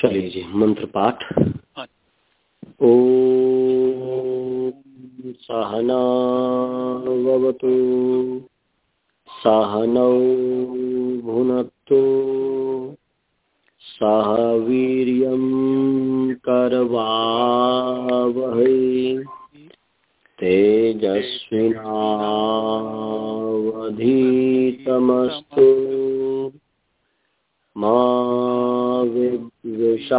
चलिए जी मंत्र पाठ। हाँ। ओ सहनावतु सहनौ भुनत्तु सह वीर्यं करवावहै। तेजस्विनावधीतमस्तु। मा विद्विषावहै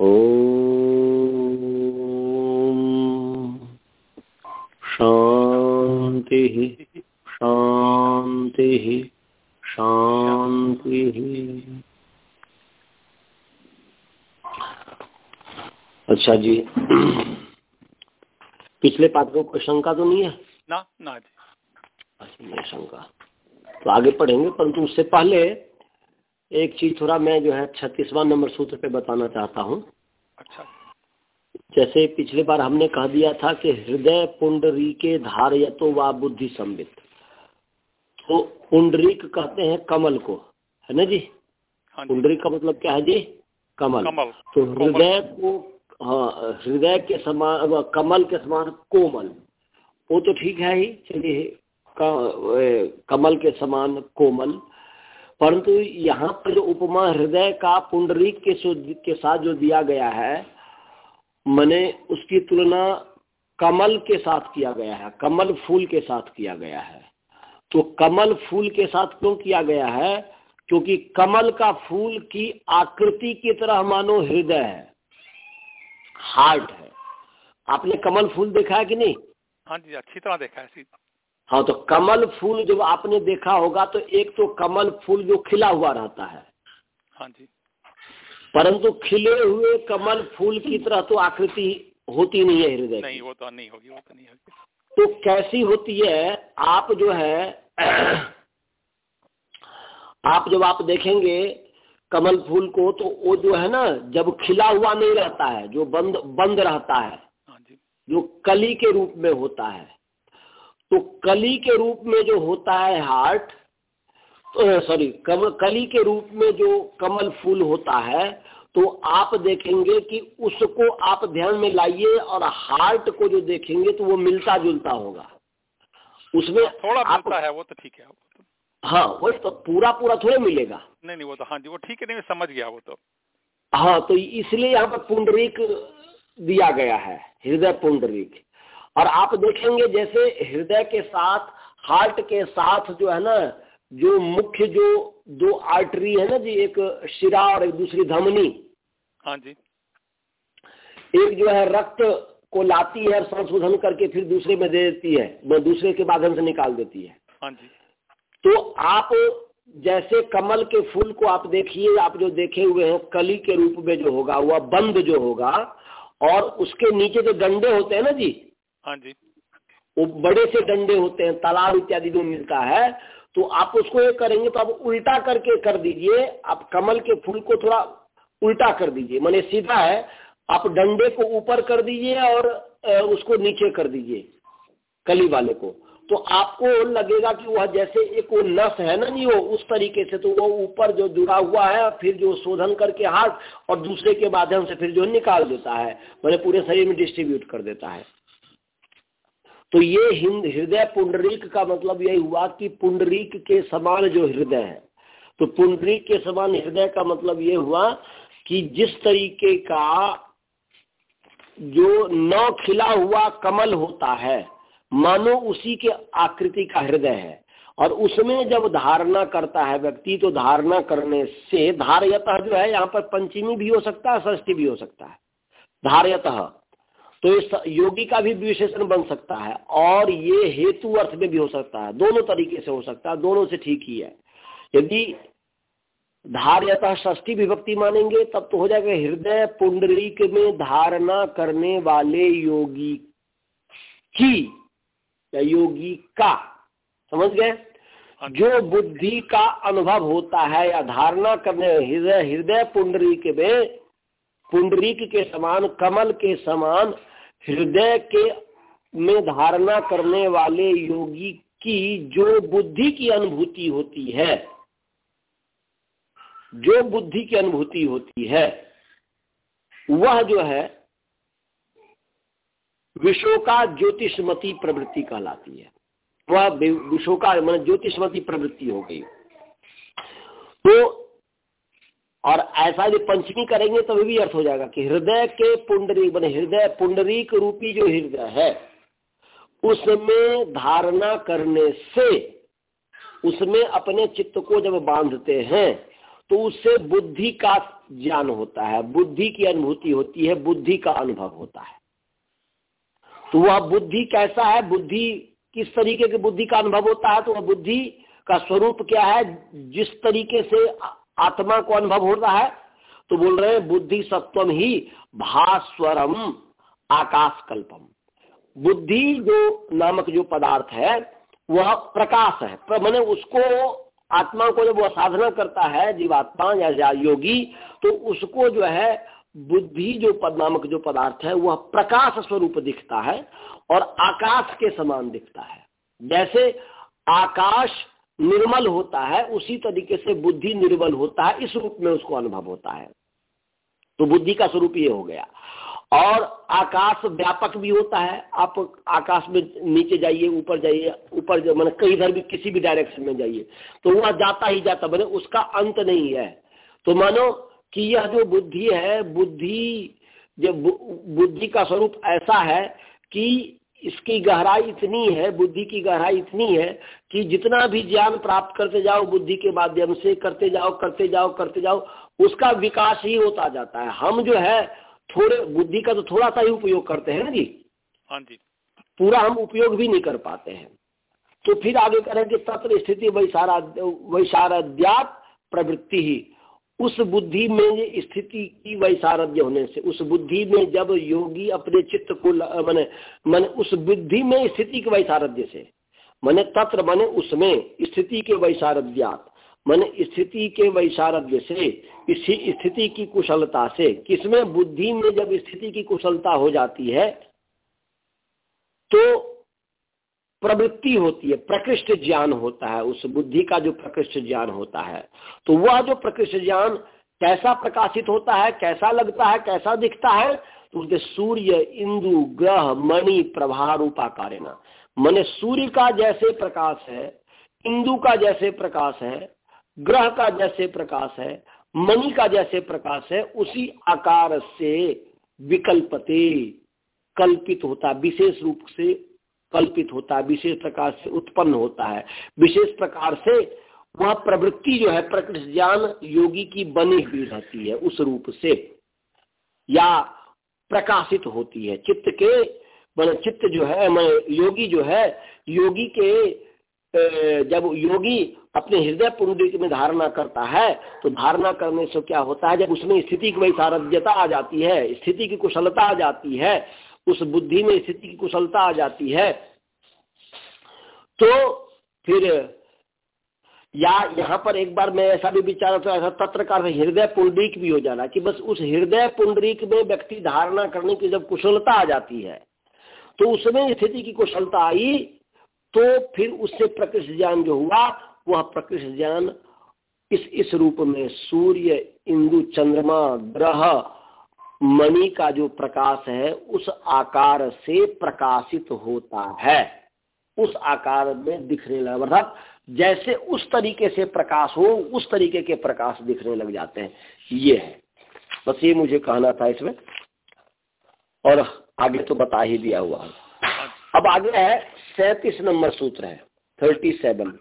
ॐ शान्तिः शान्तिः शान्तिः। अच्छा जी पिछले पाठ को शंका तो नहीं है? ना ना जी। शंका। तो आगे पढ़ेंगे परंतु उससे पहले एक चीज़ थोड़ा मैं जो है छत्तीसवां नंबर सूत्र पे बताना चाहता हूँ। अच्छा। जैसे पिछले बार हमने कह दिया था कि हृदय पुंडरी के धार धारयतो व बुद्धि संबित तो पुंडरीक कहते हैं कमल को है ना जी? हाँ पुंडरीक का मतलब क्या है जी? कमल। कमल। तो हृदय को हाँ हृदय के समान कमल के समान कोमल। वो तो ठीक है ही चलिए कमल के समान कोमल। परंतु यहाँ पर जो उपमा हृदय का पुंडरीक के के साथ जो दिया गया है, मैंने उसकी तुलना कमल के साथ किया गया है, कमल फूल के साथ किया गया है। तो कमल फूल के साथ क्यों किया गया है? क्योंकि कमल का फूल की आकृति की तरह मानो हृदय है, हार्ट है। आपने कमल फूल देखा है कि नहीं? हाँ जी, अच्छी तरह देखा है हाँ तो कमल फूल जब आपने देखा होगा तो एक तो कमल फूल जो खिला हुआ रहता है। हाँ जी। परंतु खिले हुए कमल फूल की तरह तो आकृति होती नहीं है हृदय नहीं वो तो नहीं होगी वो तो नहीं होगी। तो कैसी होती है आप जो है आप जब आप देखेंगे कमल फूल को तो वो जो है ना जब खिला हुआ नहीं रहता है जो बंद बंद रहता है हाँ जो कली के रूप में होता है। तो कली के रूप में जो होता है हार्ट तो, सॉरी कम कली के रूप में जो कमल फूल होता है तो आप देखेंगे कि उसको आप ध्यान में लाइए और हार्ट को जो देखेंगे तो वो मिलता जुलता होगा। उसमें थोड़ा आप मिलता है वो तो ठीक है। वो हाँ वही तो पूरा पूरा थोड़े मिलेगा। नहीं नहीं वो तो हाँ जी वो ठीक है नहीं समझ गया वो तो। हाँ तो इसलिए यहाँ पर पुंडरीक दिया गया है हृदय पुंडरीक। और आप देखेंगे जैसे हृदय के साथ हार्ट के साथ जो है ना जो मुख्य जो दो आर्टरी है ना जी एक शिरा और एक दूसरी धमनी। हाँ जी। एक जो है रक्त को लाती है और संशोधन करके फिर दूसरे में दे देती है वो दूसरे के माध्यम से निकाल देती है। हाँ जी। तो आप जैसे कमल के फूल को आप देखिए आप जो देखे हुए हैं कली के रूप में जो होगा वह बंद जो होगा और उसके नीचे जो डंडे होते हैं ना जी हाँ जी। वो बड़े से डंडे होते हैं, तालाब इत्यादि जो मिलता है तो आप उसको ये करेंगे तो आप उल्टा करके कर दीजिए, आप कमल के फूल को थोड़ा उल्टा कर दीजिए, मैंने सीधा है, आप डंडे को ऊपर कर दीजिए और उसको नीचे कर दीजिए, कली वाले को। तो आपको लगेगा कि वह जैसे एक वो नस है ना जी, वो उस तरीके से तो वो ऊपर जो जुड़ा हुआ है, फिर जो शोधन करके हाथ और दूसरे के माध्यम से फिर जो निकाल देता है, मैंने पूरे शरीर में डिस्ट्रीब्यूट कर देता है। तो ये हिंद हृदय पुंडरीक का मतलब यही हुआ कि पुंडरीक के समान जो हृदय है। तो पुंडरीक के समान हृदय का मतलब ये हुआ कि जिस तरीके का जो न खिला हुआ कमल होता है, मानो उसी के आकृति का हृदय है। और उसमें जब धारणा करता है व्यक्ति तो धारणा करने से, धारयतः जो है, यहाँ पर पंचमी भी हो सकता है, षष्ठी भी हो सकता है। धारयतः। तो इस योगी का भी विशेषण बन सकता है और ये हेतु अर्थ में भी हो सकता है। दोनों तरीके से हो सकता है दोनों से ठीक ही है। यदि धार्यतः षष्ठी विभक्ति मानेंगे तब तो हो जाएगा हृदय पुंडरीक में धारणा करने वाले योगी की या योगी का। समझ गए? जो बुद्धि का अनुभव होता है या धारणा करने हृदय हृदय पुंडरीक में पुंडरीक के समान कमल के समान हृदय के में धारणा करने वाले योगी की जो बुद्धि की अनुभूति होती है, जो बुद्धि की अनुभूति होती है, वह जो है विशोका ज्योतिषमती प्रवृत्ति कहलाती है। वह विशोका मान ज्योतिषमती प्रवृत्ति हो गई। तो और ऐसा यदि पंचमी करेंगे तो भी अर्थ हो जाएगा कि हृदय के पुंडरी मान हृदय पुंडरीक रूपी जो हृदय है, उसमें धारणा करने से, उसमें अपने चित्त को जब बांधते हैं तो उससे बुद्धि का ज्ञान होता है। बुद्धि की अनुभूति होती है, बुद्धि का अनुभव होता है। तो वह बुद्धि कैसा है? बुद्धि किस तरीके की बुद्धि का अनुभव होता है? तो वह बुद्धि का स्वरूप क्या है? जिस तरीके से आत्मा को अनुभव हो रहा है तो बोल रहे हैं, बुद्धि सत्वम ही भास्वरम आकाश कल्पम बुद्धि जो नामक जो पदार्थ है, वह प्रकाश है। मैंने उसको, आत्मा को जब वह साधना करता है, जीवात्मा या योगी तो उसको जो है, बुद्धि जो पद नामक जो पदार्थ है, वह प्रकाश स्वरूप दिखता है और आकाश के समान दिखता है। जैसे आकाश निर्मल होता है, उसी तरीके से बुद्धि निर्मल होता है, इस रूप में उसको अनुभव होता है। तो बुद्धि का स्वरूप ये हो गया। और आकाश व्यापक भी होता है, आप आकाश में नीचे जाइए, ऊपर जाइए, ऊपर मैंने कहीं इधर भी किसी भी डायरेक्शन में जाइए तो वह जाता ही जाता, मैंने उसका अंत नहीं है। तो मानो कि यह जो बुद्धि है, बुद्धि, जब बुद्धि का स्वरूप ऐसा है कि इसकी गहराई इतनी है बुद्धि की गहराई इतनी है कि जितना भी ज्ञान प्राप्त करते जाओ बुद्धि के माध्यम से करते जाओ करते जाओ करते जाओ उसका विकास ही होता जाता है। हम जो है थोड़े बुद्धि का तो थोड़ा सा ही उपयोग करते हैं ना जी? हाँ जी। पूरा हम उपयोग भी नहीं कर पाते हैं। तो फिर आगे करें कि तत्र स्थिति वैसारा वैसारद्यात प्रवृत्ति ही। उस बुद्धि में स्थिति की वैसारध्य होने से, उस बुद्धि में जब योगी अपने चित्त को मैंने मैंने, उस बुद्धि में स्थिति के वैसारध्य से, मैंने तत्र मैंने उसमें स्थिति के वैसारध्यात, मैंने स्थिति के वैसारध्य से, इसी स्थिति की कुशलता से, किसमें बुद्धि में जब स्थिति की कुशलता हो जाती है तो प्रवृत्ति होती है, प्रकृष्ट ज्ञान होता है, उस बुद्धि का जो प्रकृष्ट ज्ञान होता है। तो वह जो प्रकृष्ट ज्ञान कैसा प्रकाशित होता है, कैसा लगता है, कैसा दिखता है तो उसके सूर्य इंदु ग्रह, मणि प्रभा रूपा रूपाकार मैंने सूर्य का जैसे प्रकाश है इंदु का जैसे प्रकाश है, ग्रह का जैसे प्रकाश है, मणि का जैसे प्रकाश है, उसी आकार से विकल्पते, कल्पित होता, विशेष रूप से कल्पित होता है, विशेष प्रकार से उत्पन्न होता है। विशेष प्रकार से वह प्रवृत्ति जो है, प्रकृति ज्ञान योगी की बनी हुई रहती है, उस रूप से या प्रकाशित होती है। चित्त के, मान चित्त जो है मैं योगी जो है, योगी के जब योगी अपने हृदय पुरुष में धारणा करता है तो धारणा करने से क्या होता है, जब उसमें स्थिति की वही सारध्यता आ जाती है, स्थिति की कुशलता आ जाती है उस बुद्धि में स्थिति की कुशलता आ जाती है। तो फिर या यहाँ पर एक बार मैं ऐसा भी विचार तो ऐसा तत्र का हृदय पुंडरीक भी हो जाना कि बस उस हृदय पुंडरीक में व्यक्ति धारणा करने की जब कुशलता आ जाती है तो उसमें स्थिति की कुशलता आई तो फिर उससे प्रकृष्ट ज्ञान जो हुआ, वह प्रकृष्ट ज्ञान इस इस रूप में सूर्य, इंदु, चंद्रमा, ग्रह मणि का जो प्रकाश है, उस आकार से प्रकाशित होता है। उस आकार में दिखने लगा अर्थात जैसे उस तरीके से प्रकाश हो, उस तरीके के प्रकाश दिखने लग जाते हैं। ये है। बस ये मुझे कहना था इसमें। और आगे तो बता ही दिया हुआ। अब आगे है सैतीस नंबर सूत्र है थर्टी सेवन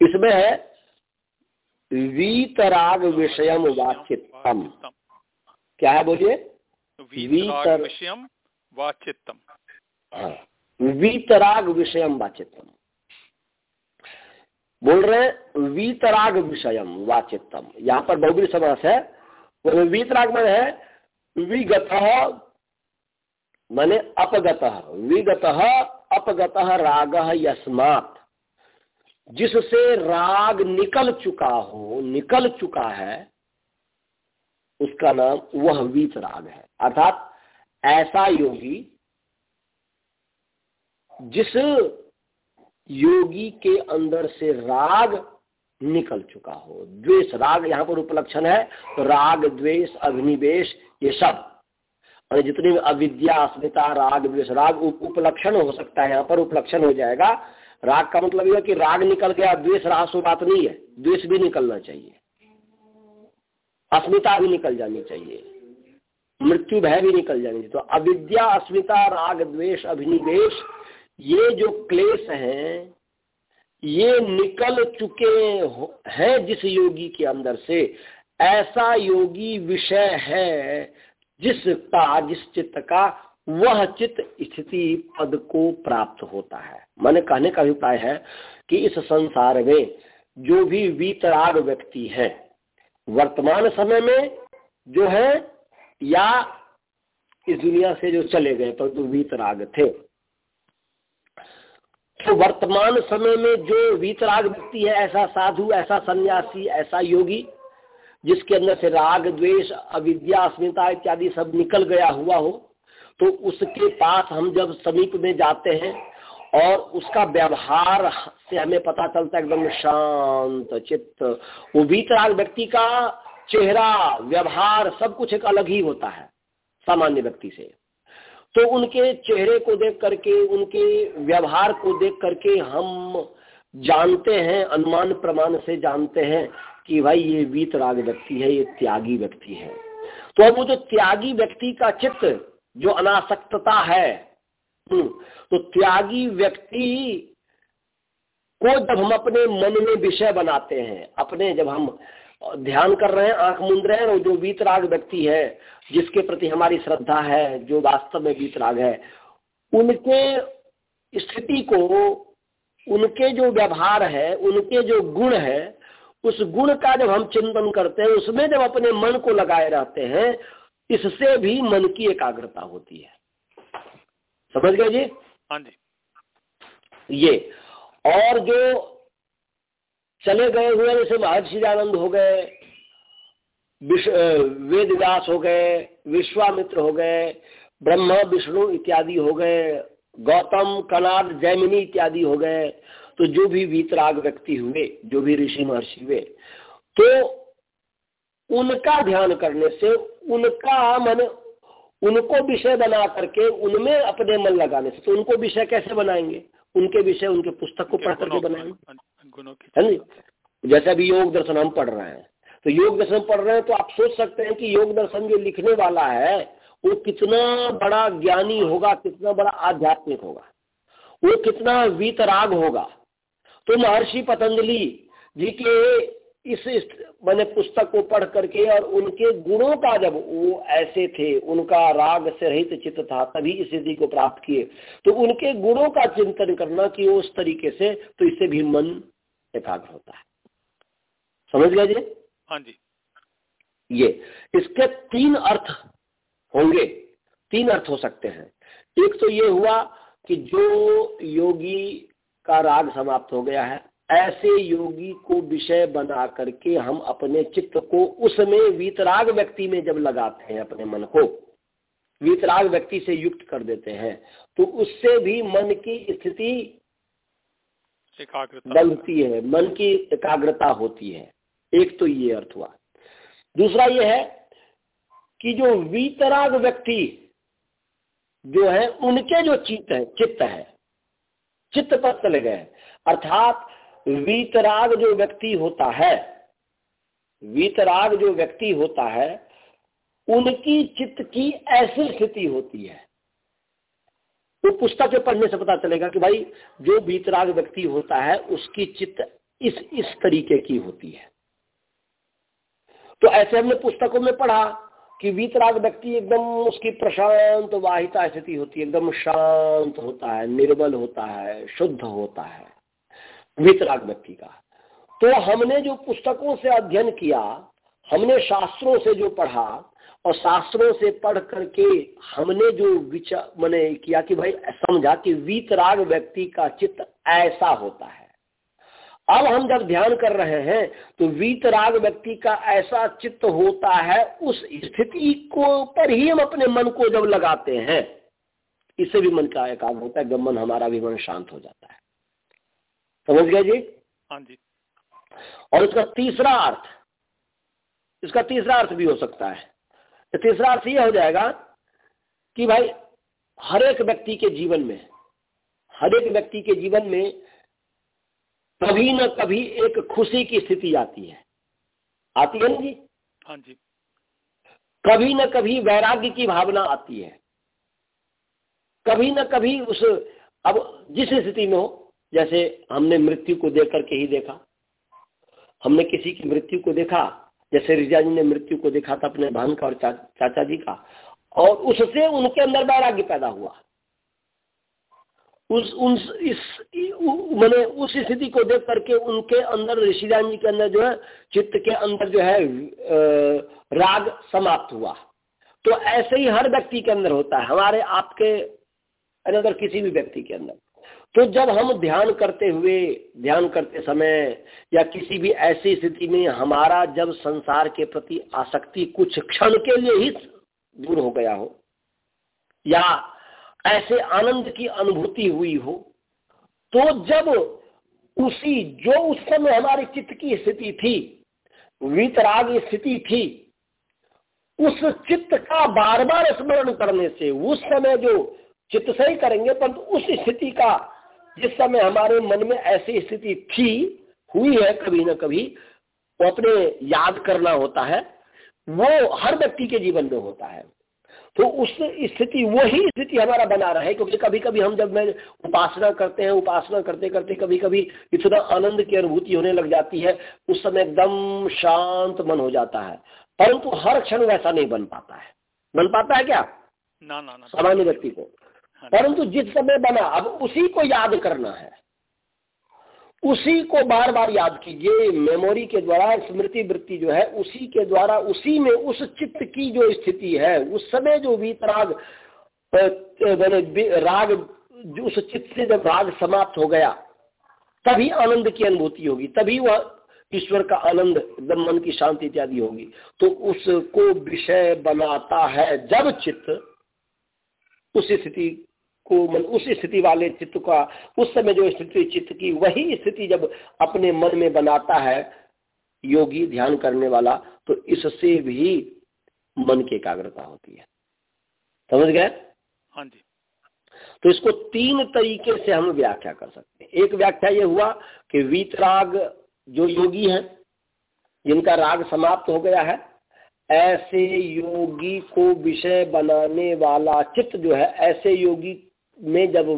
इसमें है वीतराग विषयम वाचितम क्या है बोलिए? विषयम वाचितम हाँ वीतराग विषयम वाचितम बोल रहे हैं वीतराग विषयम वाचितम यहाँ पर बहुबरी समास है। वीतराग में है विगत मैंने अपगत। विगत अपगत राग यस्मात। जिससे राग निकल चुका हो निकल चुका है उसका नाम वह वीत राग है। अर्थात ऐसा योगी जिस योगी के अंदर से राग निकल चुका हो। द्वेष, राग यहाँ पर उपलक्षण है। तो राग, द्वेष, अग्निवेश, ये सब। और जितनी अविद्या, अस्मिता, राग, द्वेष, राग उपलक्षण हो सकता है, यहाँ पर उपलक्षण हो जाएगा। राग का मतलब यह कि राग निकल गया, द्वेष, रहा सो बात नहीं है। द्वेष भी निकलना चाहिए। अस्मिता भी निकल जानी चाहिए। मृत्यु भय भी निकल जानी चाहिए। तो अविद्या, अस्मिता, राग, द्वेष, अभिनिवेश, ये जो क्लेश हैं, ये निकल चुके हैं जिस योगी के अंदर से। ऐसा योगी विषय है जिसका जिस चित्त का, वह चित्त स्थिति पद को प्राप्त होता है। मैंने कहने का अभिप्राय है कि इस संसार में जो भी वीतराग व्यक्ति है वर्तमान समय में जो है, या इस दुनिया से जो चले गए, परंतु वीतराग थे। तो वर्तमान समय में जो वीतराग व्यक्ति है, ऐसा साधु, ऐसा सन्यासी, ऐसा योगी, जिसके अंदर से राग, द्वेष, अविद्या, अस्मिता इत्यादि सब निकल गया हुआ हो तो उसके पास हम जब समीप में जाते हैं, और उसका व्यवहार से हमें पता चलता है एकदम शांत चित्त। वो वीतराग व्यक्ति का चेहरा व्यवहार सब कुछ एक अलग ही होता है सामान्य व्यक्ति से। तो उनके चेहरे को देख करके उनके व्यवहार को देख करके हम जानते हैं अनुमान प्रमाण से जानते हैं कि भाई ये वीतराग व्यक्ति है ये त्यागी व्यक्ति है। तो अब वो जो त्यागी व्यक्ति का चित्त जो अनासक्तता है हम्म, तो त्यागी व्यक्ति को जब हम अपने मन में विषय बनाते हैं अपने जब हम ध्यान कर रहे हैं आँख मूंद रहे हैं और जो वीतराग व्यक्ति है जिसके प्रति हमारी श्रद्धा है जो वास्तव में वीतराग है उनके स्थिति को उनके जो व्यवहार है उनके जो गुण है उस गुण का जब हम चिंतन करते हैं उसमें जब अपने मन को लगाए रहते हैं इससे भी मन की एकाग्रता होती है। समझ गए जी? हाँ जी। ये और जो चले गए हुए जैसे महर्षि आनंद हो गए वेद व्यास हो गए, विश्वामित्र हो गए, ब्रह्मा, विष्णु इत्यादि हो गए, गौतम, कनाद, जैमिनी इत्यादि हो गए तो जो भी वीतराग व्यक्ति हुए, जो भी ऋषि महर्षि हुए तो उनका ध्यान करने से उनका मन, उनको विषय बना करके उनमें अपने मन लगाने से तो उनको विषय कैसे बनाएँगे? उनके विषय उनके पुस्तक को पढ़ करके बनाएँगे है नी जैसे अभी योग दर्शन हम पढ़ रहे हैं। तो योग दर्शन पढ़ रहे हैं तो आप सोच सकते हैं कि योग दर्शन जो लिखने वाला है वो कितना बड़ा ज्ञानी होगा कितना बड़ा आध्यात्मिक होगा। वो कितना वीतराग होगा। तो महर्षि पतंजलि जी के इस मैंने पुस्तक को पढ़ करके और उनके गुणों का जब वो ऐसे थे उनका राग से रहित चित्त था तभी इस स्थिति को प्राप्त किए। तो उनके गुणों का चिंतन करना कि उस तरीके से तो इससे भी मन एकाग्र होता है। समझ गए जी? हाँ जी। ये इसके तीन अर्थ होंगे। तीन अर्थ हो सकते हैं। एक तो ये हुआ कि जो योगी का राग समाप्त हो गया है ऐसे योगी को विषय बना करके हम अपने चित्त को उसमें वीतराग व्यक्ति में जब लगाते हैं अपने मन को वीतराग व्यक्ति से युक्त कर देते हैं तो उससे भी मन की स्थिति बनती है मन की एकाग्रता होती है। एक तो ये अर्थ हुआ दूसरा ये है कि जो वीतराग व्यक्ति जो है उनके जो चित्त है चित्त है चित्त पर चले गए अर्थात वीतराग जो व्यक्ति होता है, वीतराग जो व्यक्ति होता है, उनकी चित्त की ऐसी स्थिति होती है। वो तो पुस्तक पढ़ने से पता चलेगा कि भाई, जो वीतराग व्यक्ति होता है, उसकी चित्त इस इस तरीके की होती है। तो ऐसे हमने पुस्तकों में पढ़ा कि वीतराग व्यक्ति एकदम उसकी प्रशांत वाहिता स्थिति होती है, एकदम शांत होता है, निर्बल होता है, शुद्ध होता है। वीतराग व्यक्ति का। तो हमने जो पुस्तकों से अध्ययन किया, हमने शास्त्रों से जो पढ़ा, और शास्त्रों से पढ़ करके हमने जो विचार मैंने किया कि भाई, समझा कि वीतराग व्यक्ति का चित्त ऐसा होता है। अब हम जब ध्यान कर रहे हैं तो वीतराग व्यक्ति का ऐसा चित्त होता है, उस स्थिति को पर ही हम अपने मन को जब लगाते हैं, इससे भी मन का एकाग्र होता है मन हमारा भी मन शांत हो जाता है। समझ गया जी? हाँ जी। और इसका तीसरा अर्थ इसका तीसरा अर्थ भी हो सकता है। तो तीसरा अर्थ यह हो जाएगा कि भाई हर एक व्यक्ति के जीवन में हर एक व्यक्ति के जीवन में कभी न कभी एक खुशी की स्थिति आती है। आती है ना जी? हाँ जी। कभी न कभी वैराग्य की भावना आती है। कभी न कभी उस अब जिस स्थिति में हो जैसे हमने मृत्यु को देख करके ही देखा। हमने किसी की मृत्यु को देखा जैसे रिजा जी ने मृत्यु को देखा था अपने बहन का और चा, चाचा जी का और उससे उनके अंदर वैराग्य पैदा हुआ। उस उन इस मैंने उस स्थिति को देख करके उनके अंदर ऋषिदान जी के अंदर जो है चित्त के अंदर जो है राग समाप्त हुआ। तो ऐसे ही हर व्यक्ति के अंदर होता है। हमारे आपके अंदर किसी भी व्यक्ति के अंदर। तो जब हम ध्यान करते हुए, ध्यान करते समय या किसी भी ऐसी स्थिति में हमारा जब संसार के प्रति आसक्ति कुछ क्षण के लिए ही दूर हो गया हो, या ऐसे आनंद की अनुभूति हुई हो तो जब उसी, जो उस समय हमारे चित्त की स्थिति थी, वितराग स्थिति थी, उस चित्त का बार बार स्मरण करने से, उस समय जो चित्त से ही करेंगे, परंतु उस स्थिति का जिस समय हमारे मन में ऐसी स्थिति थी हुई है कभी ना कभी वो अपने याद करना होता है वो हर व्यक्ति के जीवन में होता है। तो उस स्थिति वही स्थिति हमारा बना रहे क्योंकि कभी कभी हम जब मैं उपासना करते हैं उपासना करते करते कभी कभी इतना आनंद की अनुभूति होने लग जाती है उस समय एकदम शांत मन हो जाता है। परंतु हर क्षण वैसा नहीं बन पाता है। बन पाता है क्या? ना ना ना। सामान्य व्यक्ति को। हाँ परंतु जिस समय बना अब उसी को याद करना है। उसी को बार बार याद कीजिए मेमोरी के द्वारा स्मृति वृत्ति जो है उसी के द्वारा उसी में उस चित्त की जो स्थिति है उस समय जो वीतराग राग उस चित्त से जब राग समाप्त हो गया तभी आनंद की अनुभूति होगी तभी वह ईश्वर का आनंद एकदम मन की शांति इत्यादि होगी। तो उसको विषय बनाता है जब चित्त उस स्थिति को मन उस स्थिति वाले चित्त का उस समय जो स्थिति चित्त की वही स्थिति जब अपने मन में बनाता है योगी ध्यान करने वाला तो इससे भी मन की एकाग्रता होती है। समझ गए? हाँ जी। तो इसको तीन तरीके से हम व्याख्या कर सकते हैं। एक व्याख्या ये हुआ कि वीतराग जो योगी हैं जिनका राग समाप्त हो गया है ऐसे योगी को विषय बनाने वाला चित्त जो है ऐसे योगी में जब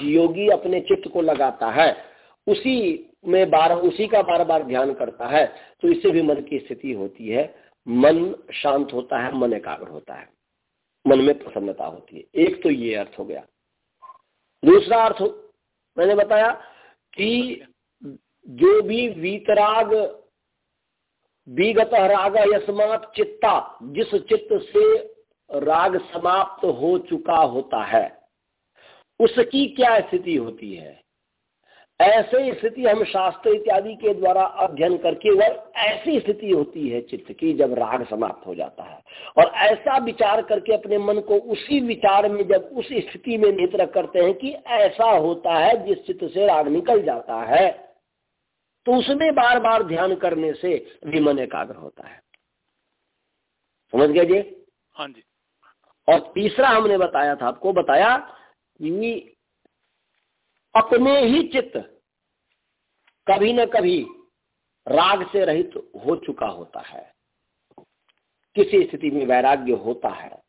योगी अपने चित्त को लगाता है, उसी में बार, उसी का बार बार ध्यान करता है तो इससे भी मन की स्थिति होती है। मन शांत होता है, मन एकाग्र होता है। मन में प्रसन्नता होती है। एक तो ये अर्थ हो गया। दूसरा अर्थ, मैंने बताया कि जो भी वीतराग विगत राग यस्मात चित्ता, जिस चित्त से राग समाप्त हो चुका होता है उसकी क्या स्थिति होती है? ऐसे स्थिति हम शास्त्र इत्यादि के द्वारा अध्ययन करके वह ऐसी स्थिति होती है चित्त की जब राग समाप्त हो जाता है। और ऐसा विचार करके अपने मन को उसी विचार में जब उस स्थिति में नेत्र करते हैं कि ऐसा होता है जिस चित्त से राग निकल जाता है तो उसमें बार बार ध्यान करने से भी मन एकाग्र होता है। समझ गए जी? हाँ जी। और तीसरा हमने बताया था आपको बताया अपने ही चित्त कभी न कभी राग से रहित हो चुका होता है। किसी स्थिति में वैराग्य होता है।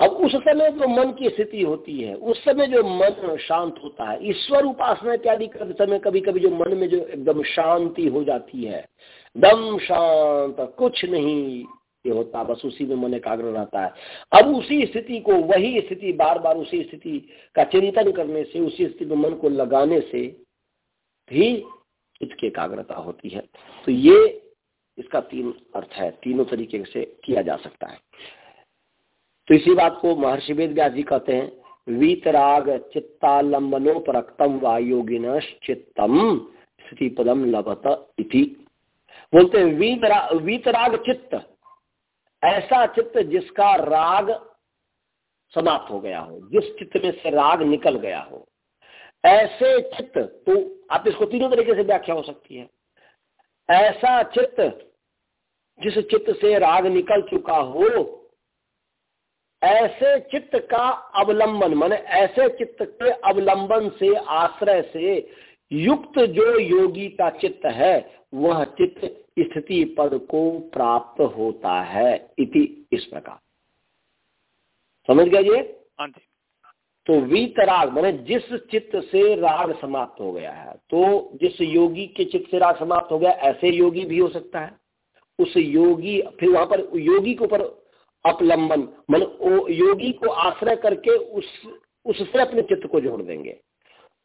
अब उस समय जो मन की स्थिति होती है, उस समय जो मन शांत होता है, ईश्वर उपासना इत्यादि करते समय कभी कभी जो मन में जो एकदम शांति हो जाती है, दम शांत, कुछ नहीं ये होता बस उसी में मन एकाग्र रहता है। अब उसी स्थिति को वही स्थिति बार बार उसी स्थिति का चिंतन करने से उसी स्थिति में मन को लगाने से भी चित्त की एकाग्रता होती है। तो ये इसका तीन अर्थ है तीनों तरीके से किया जा सकता है। तो इसी बात को महर्षि वेद व्यास जी कहते हैं वीतराग चित्तालंबनोपरक्तम वायोगिन चित्तम स्थिति पदम लभत इति। बोलते हैं वीतरा, वीतराग चित्त ऐसा चित्त जिसका राग समाप्त हो गया हो, जिस चित्त में से राग निकल गया हो, ऐसे चित्त तो आप इसको तीनों तरीके से व्याख्या हो सकती है। ऐसा चित्त जिस चित्त से राग निकल चुका हो, ऐसे चित्त का अवलंबन, माने ऐसे चित्त के अवलंबन से, आश्रय से युक्त जो योगी का चित्त है वह चित्त स्थिति पद को प्राप्त होता है इति इस प्रकार। समझ गया हाँ जी। तो वीतराग मैंने जिस चित्त से राग समाप्त हो गया है तो जिस योगी के चित्त से राग समाप्त हो गया ऐसे योगी भी हो सकता है। उस योगी फिर वहाँ पर योगी के ऊपर अपलंबन मन योगी को आश्रय करके उस उससे अपने चित्त को जोड़ देंगे।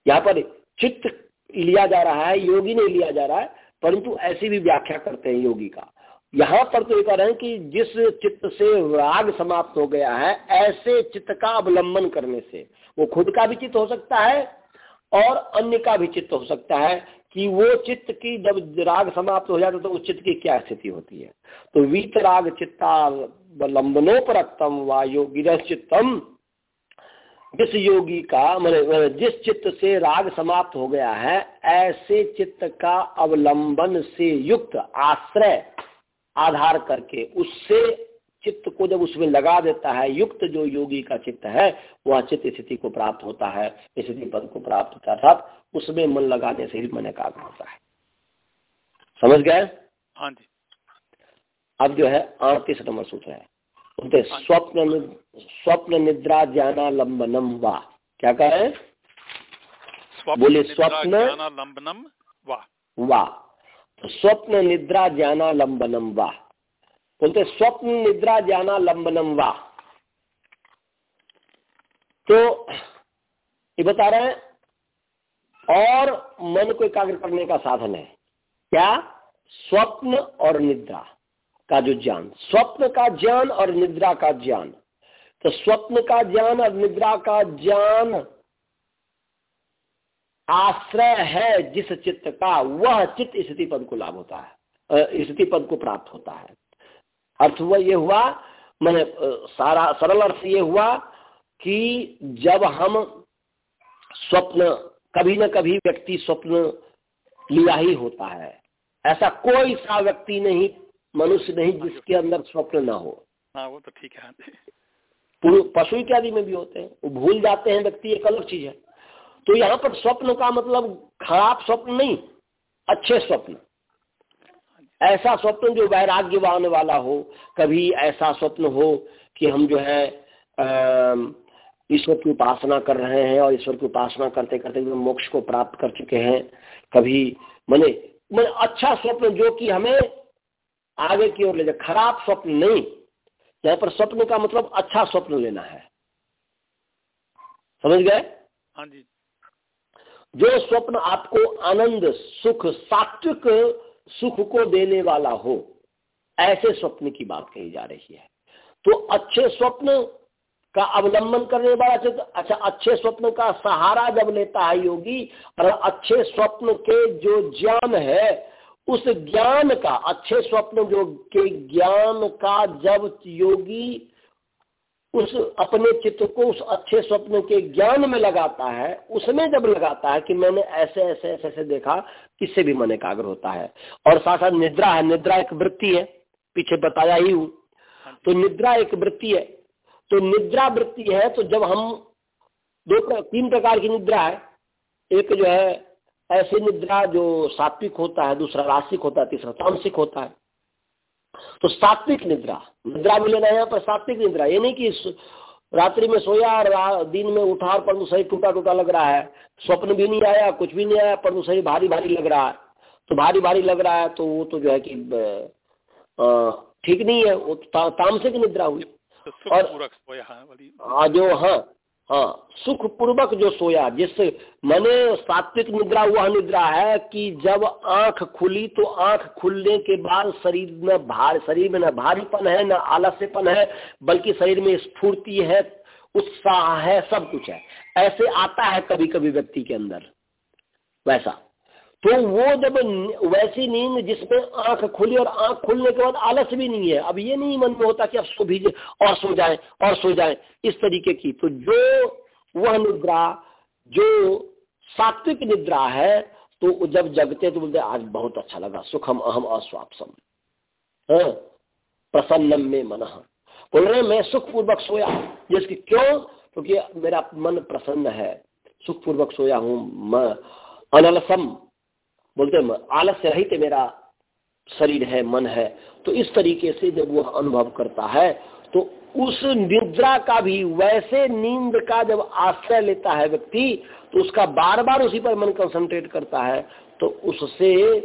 यहाँ पर चित्त लिया जा रहा है, योगी नहीं लिया जा रहा है, परंतु ऐसी भी व्याख्या करते हैं योगी का। यहाँ पर तो ये कह रहे हैं कि जिस चित्त से राग समाप्त हो गया है, ऐसे चित्त का अवलंबन करने से, वो खुद का भी चित्त हो सकता है और अन्य का भी चित्त हो सकता है कि वो चित्त की जब राग समाप्त हो जाता तो उस चित्त की क्या स्थिति होती है। तो वीत राग चित्तावलंबनोपरक्तम व योगी चित्तम जिस योगी का मैंने जिस चित्त से राग समाप्त हो गया है ऐसे चित्त का अवलंबन से युक्त आश्रय आधार करके उससे चित्त को जब उसमें लगा देता है युक्त जो योगी का चित्त है वह चित्त स्थिति को प्राप्त होता है स्थिति पद को प्राप्त होता है अर्थात उसमें मन लगाने से ही मन एकाग्र होता है। समझ गए? हाँ जी। अब जो है अड़तीस नंबर सूत्र है। बोलते स्वप्न स्वप्न निद्रा ज्ञाना लंबनम वाह क्या कहे बोले स्वप्न लंबनम वाह वाह तो स्वप्न निद्रा ज्ञाना लंबनम वाह बोलते स्वप्न निद्रा ज्ञाना लंबनम वाह तो ये बता रहे हैं और मन को एकाग्र करने का साधन है। क्या? स्वप्न और निद्रा। का जो ज्ञान, स्वप्न का ज्ञान और निद्रा का ज्ञान। तो स्वप्न का ज्ञान और निद्रा का ज्ञान आश्रय है जिस चित्त का, वह चित्त स्थिति पद को लाभ होता है स्थिति पद को प्राप्त होता है। अर्थ हुआ ये हुआ, मैंने सारा, सरल अर्थ ये हुआ कि जब हम स्वप्न, कभी न कभी व्यक्ति स्वप्न लिया ही होता है। ऐसा कोई सा व्यक्ति नहीं मनुष्य नहीं जिसके अंदर स्वप्न ना हो। हाँ वो तो ठीक है। पशु इत्यादि में भी होते हैं। वो भूल जाते हैं व्यक्ति एक अलग चीज़ है। तो यहाँ पर स्वप्न का मतलब खराब स्वप्न नहीं अच्छे स्वप्न। ऐसा स्वप्न जो वैराग्यवान वाला हो कभी ऐसा स्वप्न हो कि हम जो है ईश्वर की उपासना कर रहे हैं और ईश्वर की उपासना करते करते मोक्ष को प्राप्त कर चुके हैं कभी मैंने मैंने अच्छा स्वप्न जो कि हमें आगे की ओर ले जाए। खराब स्वप्न नहीं। यहाँ पर स्वप्न का मतलब अच्छा स्वप्न लेना है। समझ गए? हाँ जी। जो स्वप्न आपको आनंद सुख सात्विक सुख को देने वाला हो ऐसे स्वप्न की बात कही जा रही है। तो अच्छे स्वप्न का अवलंबन करने वाला चित्र अच्छा अच्छे स्वप्न का सहारा जब लेता है योगी और अच्छे स्वप्न के जो ज्ञान है उस ज्ञान का अच्छे स्वप्न जो के ज्ञान का जब योगी उस अपने चित्त को उस अच्छे स्वप्न के ज्ञान में लगाता है उसमें जब लगाता है कि मैंने ऐसे ऐसे ऐसे ऐसे देखा इससे भी मन एकाग्र होता है। और साथ साथ निद्रा है निद्रा एक वृत्ति है पीछे बताया ही हूँ। तो निद्रा एक वृत्ति है। तो निद्रा वृत्ति है तो जब हम दो तीन प्रकार की निद्रा है। एक जो है ऐसी निद्रा जो सात्विक होता है दूसरा राशिक होता है तीसरा तामसिक होता है। तो सात्विक निद्रा निद्रा भी लेना है यहाँ पर सात्विक निद्रा। ये नहीं कि रात्रि में सोया और दिन में उठा और परंतु सही टूटा टूटा लग रहा है। स्वप्न भी नहीं आया कुछ भी नहीं आया परंतु सही भारी भारी लग रहा है। तो भारी भारी लग रहा है तो वो तो जो है कि ठीक नहीं है वो तामसिक निद्रा हुई। तो और जो हाँ। हाँ सुख पूर्वक जो सोया, जिससे मैंने सात्विक निद्रा, वह निद्रा है कि जब आँख खुली तो आँख खुलने के बाद शरीर में भार, शरीर में न भारीपन है, न आलस्यपन है, बल्कि शरीर में स्फूर्ति है, उत्साह है, सब कुछ है। ऐसे आता है कभी कभी व्यक्ति के अंदर। वैसा। तो वो जब वैसी नींद जिसमें आँख खुली और आँख खुलने के बाद आलस भी नहीं है अब ये नहीं मन में होता कि अब सो भीजे और सो जाए और सो जाए। इस तरीके की तो जो वह निद्रा जो सात्विक निद्रा है तो जब जगते तो बोलते आज बहुत अच्छा लगा सुखम अहम अस्वापसम। हाँ, प्रसन्नम में मन। बोल रहे मैं सुखपूर्वक सोया जिसकी क्यों? क्योंकि मेरा मन प्रसन्न है। सुखपूर्वक सोया हूँ अनलसम। बोलते आलस्य रहित मेरा शरीर है, मन है तो इस तरीके से जब वह अनुभव करता है तो उस निद्रा का भी, वैसे नींद का जब आश्रय लेता है व्यक्ति तो उसका बार बार उसी पर मन कंसंट्रेट करता है तो उससे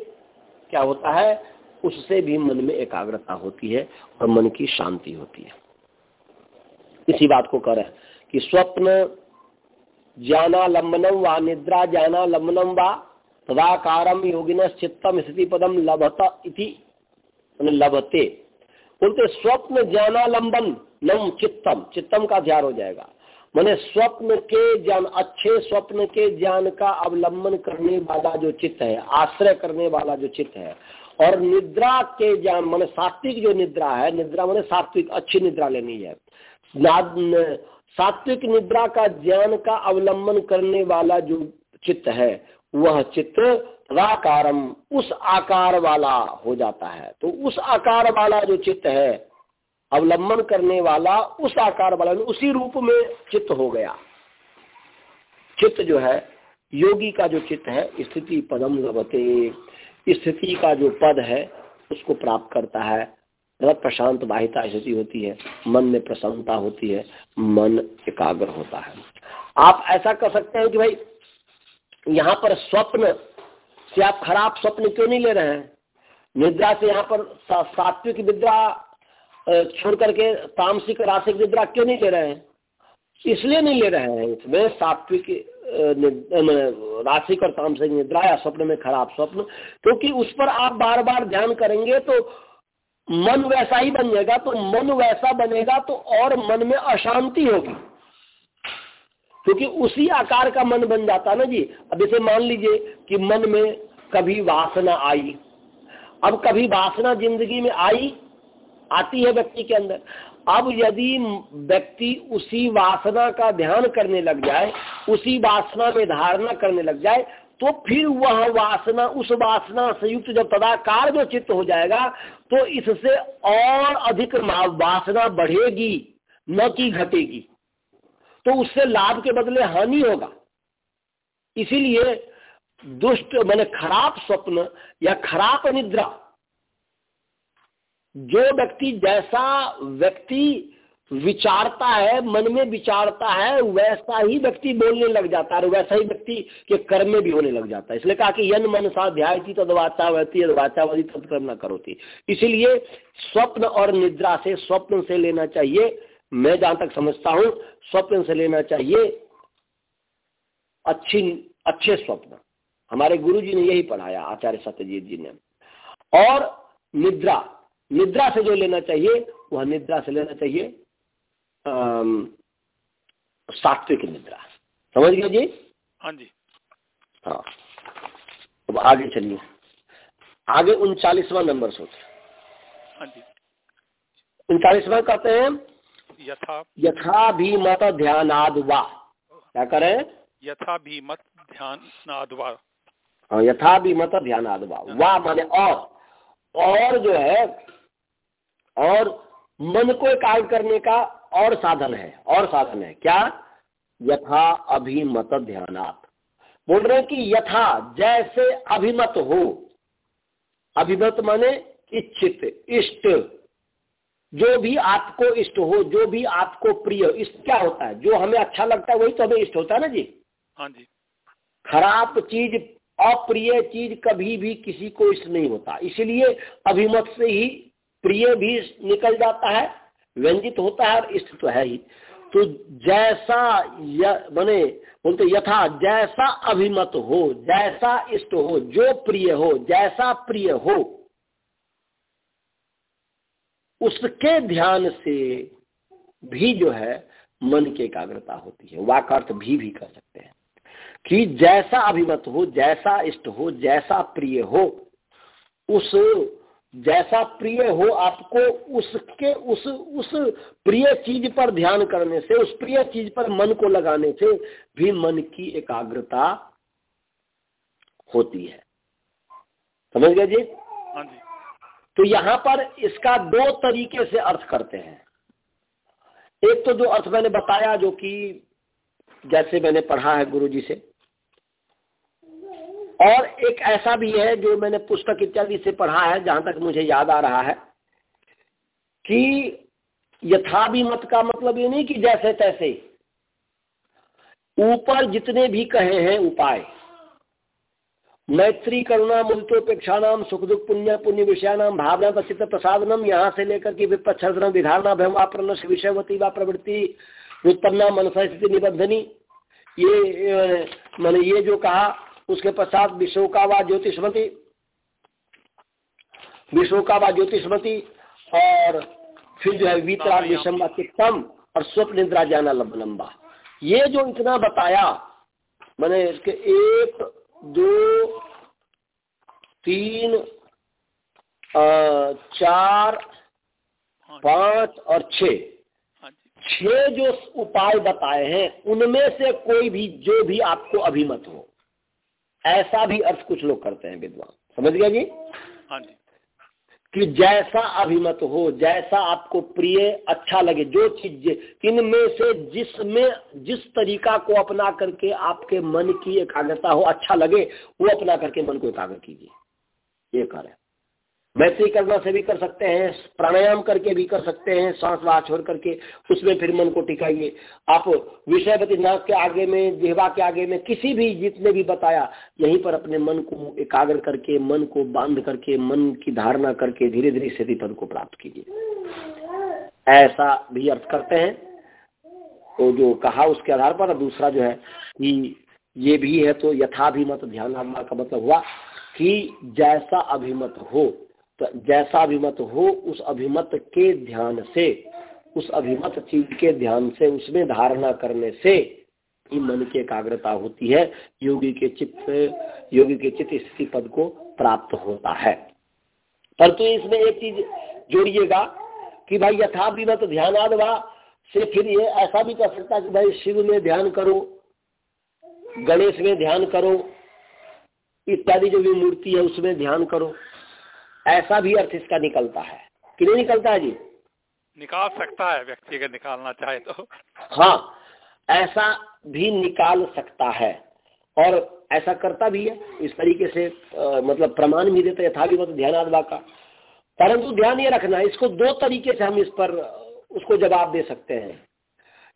क्या होता है? उससे भी मन में एकाग्रता होती है और मन की शांति होती है। इसी बात को कर कि स्वप्न ज्ञानालंबनम व निद्रा ज्ञानालंबनम व तदाकारम योगिन चित्तम स्थिति पदम लभत इति। लभते। बोलते स्वप्न ज्ञानालंबन नम चित्तम। चित्तम का ध्यान हो जाएगा। मैंने स्वप्न के ज्ञान, अच्छे स्वप्न के ज्ञान का अवलंबन करने वाला जो चित्त है, आश्रय करने वाला जो चित्त है, और निद्रा के ज्ञान, मैंने सात्विक जो निद्रा है, निद्रा मैंने सात्विक, अच्छी निद्रा लेनी है। सात्विक निद्रा का ज्ञान का अवलंबन करने वाला जो चित्त है वह चित्त राकारम उस आकार वाला हो जाता है। तो उस आकार वाला जो चित्त है, अवलंबन करने वाला उस आकार वाला उसी रूप में चित्त हो गया। चित्त जो है, योगी का जो चित्त है, स्थिति पदम लभते। स्थिति का जो पद है, उसको प्राप्त करता है। मतलब प्रशांत बाहिता स्थिति होती है, मन में प्रसन्नता होती है, मन एकाग्र होता है। आप ऐसा कर सकते हैं कि भाई यहाँ पर स्वप्न, से आप खराब स्वप्न क्यों नहीं ले रहे हैं? निद्रा से यहाँ पर सात्विक निद्रा छोड़ करके तामसिक रासिक निद्रा क्यों नहीं ले रहे हैं? इसलिए नहीं ले रहे हैं, इसमें सात्विक राशिक और तामसिक निद्रा या स्वप्न में खराब स्वप्न, क्योंकि उस पर आप बार बार ध्यान करेंगे तो मन वैसा ही बन जाएगा तो मन वैसा बनेगा तो और मन में अशांति होगी। क्योंकि उसी आकार का मन बन जाता ना जी। अब जैसे मान लीजिए कि मन में कभी वासना आई। अब कभी वासना ज़िंदगी में आई, आती है व्यक्ति के अंदर। अब यदि व्यक्ति उसी वासना का ध्यान करने लग जाए, उसी वासना में धारणा करने लग जाए तो फिर वह वासना, उस वासना संयुक्त जब तदाकार जो चित्त हो जाएगा तो इससे और अधिक वासना बढ़ेगी, न कि घटेगी। तो उससे लाभ के बदले हानि होगा। इसीलिए दुष्ट मैंने खराब स्वप्न या खराब निद्रा, जो व्यक्ति जैसा व्यक्ति विचारता है, मन में विचारता है, वैसा ही व्यक्ति बोलने लग जाता है और वैसा ही व्यक्ति के कर्म में भी होने लग जाता है। इसलिए कहा कि यन मन सा ध्याय थी तदवाचा वहती वाचावादी तत्कर्म न करो थी इसीलिए स्वप्न और निद्रा से, स्वप्न से लेना चाहिए मैं जहाँ तक समझता हूँ स्वप्न से लेना चाहिए अच्छी अच्छे स्वप्न। हमारे गुरु जी ने यही पढ़ाया आचार्य सत्यजीत जी ने। और निद्रा निद्रा से जो लेना चाहिए वह निद्रा से लेना चाहिए सात्विक निद्रा। समझ गए जी? हाँ जी। हाँ। अब आगे चलिए। आगे उनचालीसवा नंबर सोच। हाँ उनचालीसवा कहते हैं यथा यथा भी मत ध्यानाद वा क्या करें? यथा भी मत ध्यान हाँ यथा भी मत ध्यानाद वा वाह माने और। और जो है और मन को एकाग्र करने का और साधन है और साधन है। क्या? यथा अभिमत ध्यानात। बोल रहे हैं कि यथा जैसे अभिमत हो। अभिमत माने इच्छित इष्ट। जो भी आपको इष्ट हो जो भी आपको प्रिय इष्ट क्या होता है? जो हमें अच्छा लगता है वही तो हमें इष्ट होता है ना जी? हाँ जी। खराब चीज़ अप्रिय चीज़ कभी भी किसी को इष्ट नहीं होता। इसलिए अभिमत से ही प्रिय भी निकल जाता है व्यंजित होता है और इष्ट तो है ही। तो जैसा बने बोलते यथा जैसा अभिमत हो जैसा इष्ट हो जो प्रिय हो जैसा प्रिय हो उसके ध्यान से भी जो है, मन की एकाग्रता होती है। वाक अर्थ भी भी कर सकते हैं। कि जैसा अभिमत हो, जैसा इष्ट हो, जैसा प्रिय हो, उस, जैसा प्रिय हो आपको उसके, उस उस प्रिय चीज़ पर ध्यान करने से, उस प्रिय चीज़ पर मन को लगाने से भी मन की एकाग्रता होती है। समझ गए जी? हाँ जी। तो यहाँ पर इसका दो तरीके से अर्थ करते हैं। एक तो जो अर्थ मैंने बताया, जो कि जैसे मैंने पढ़ा है गुरु जी से, और एक ऐसा भी है जो मैंने पुस्तक इत्यादि से पढ़ा है, जहाँ तक मुझे याद आ रहा है, कि यथाभिमत का मतलब ये नहीं कि जैसे तैसे ऊपर जितने भी कहे हैं, उपाय। मैत्री करुणा मुल्तोपेक्षा नाम सुख दुख पुण्य पुण्य विषया नाम भावना प्रसिद्ध प्रसादनम यहाँ से लेकर के विपक्षण विधारणा भयम वापरण विषयवती व प्रवृत्ति उत्पन्ना मनसा स्थिति निबंधनी। ये मैंने ये जो कहा उसके पश्चात विशोका व ज्योतिषमती विशोका व ज्योतिषमती और फिर जो है वीतराग विषम चित्तम और स्वप्न निद्रा जाना लंबा। ये जो इतना बताया मैंने इसके एक दो तीन चार हाँ पाँच और छ हाँ छह जो उपाय बताए हैं उनमें से कोई भी जो भी आपको अभिमत हो। ऐसा भी अर्थ कुछ लोग करते हैं विद्वान। समझ गया जी? हाँ जी। कि जैसा अभिमत हो, जैसा आपको प्रिय अच्छा लगे, जो चीज़, इनमें से जिसमें, जिस तरीका को अपना करके आपके मन की एकाग्रता हो अच्छा लगे, वो अपना करके मन को एकाग्र कीजिए। ये कार्य वैसे ही करना से भी कर सकते हैं, प्राणायाम करके भी कर सकते हैं, सांस बाहर छोड़ करके उसमें फिर मन को टिकाइए। आप विषयपति नाक के आगे में जिहवा के आगे में किसी भी जितने भी बताया, यहीं पर अपने मन को एकाग्र करके, मन को बाँध करके, मन की धारणा करके धीरे धीरे स्थिति पद को प्राप्त कीजिए। ऐसा भी अर्थ करते हैं। तो जो कहा उसके आधार पर दूसरा जो है कि ये भी है तो यथाभिमत ध्यान का मतलब हुआ कि जैसा अभिमत हो जैसा अभिमत हो, उस अभिमत के ध्यान से, उस अभिमत चीज़ के ध्यान से, उसमें धारणा करने से ही मन की एकाग्रता होती है, योगी के चित्त, योगी के चित्त स्थिति पद को प्राप्त होता है। परंतु इसमें एक चीज़ जोड़िएगा कि भाई यथा यथाभिमत ध्यानादवा से फिर ये ऐसा भी कर सकता कि भाई शिव में ध्यान करो, गणेश में ध्यान करो, इत्यादि जो भी मूर्ति है, उसमें ध्यान करो। ऐसा भी अर्थ इसका निकलता है। कि नहीं निकलता है जी? निकाल सकता है व्यक्ति अगर निकालना चाहे तो। हाँ ऐसा भी निकाल सकता है। और ऐसा करता भी है। इस तरीके से आ, मतलब प्रमाण भी देते मतलब ध्यान ध्यानादवा का परंतु ध्यान ये रखना इसको दो तरीके से हम इस पर उसको जवाब दे सकते हैं।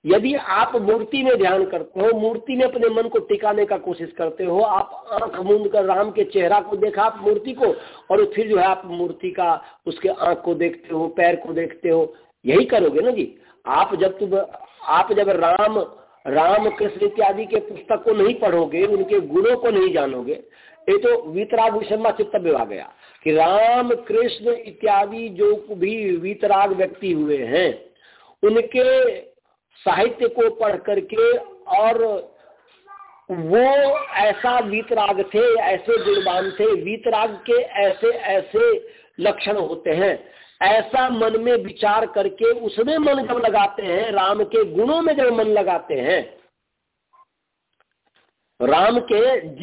यदि आप मूर्ति में ध्यान करते हो, मूर्ति में अपने मन को टिकाने का कोशिश करते हो, आप आँख मूंद कर राम के चेहरा को देखा, आप मूर्ति को, और फिर जो है आप मूर्ति का, उसके आँख को देखते हो, पैर को देखते हो, यही करोगे ना जी? आप जब तुम, आप जब राम राम कृष्ण इत्यादि के पुस्तक को नहीं पढ़ोगे, उनके गुणों को नहीं जानोगे, ये तो वीतराग विषमा चित्तव्य आ गया कि राम कृष्ण इत्यादि जो भी वीतराग व्यक्ति हुए हैं, उनके साहित्य को पढ़ करके और वो ऐसा वीतराग थे, ऐसे गुणवान थे, वीतराग के ऐसे ऐसे लक्षण होते हैं। ऐसा मन में विचार करके उसमें मन जब लगाते हैं, राम के गुणों में जब मन लगाते हैं राम के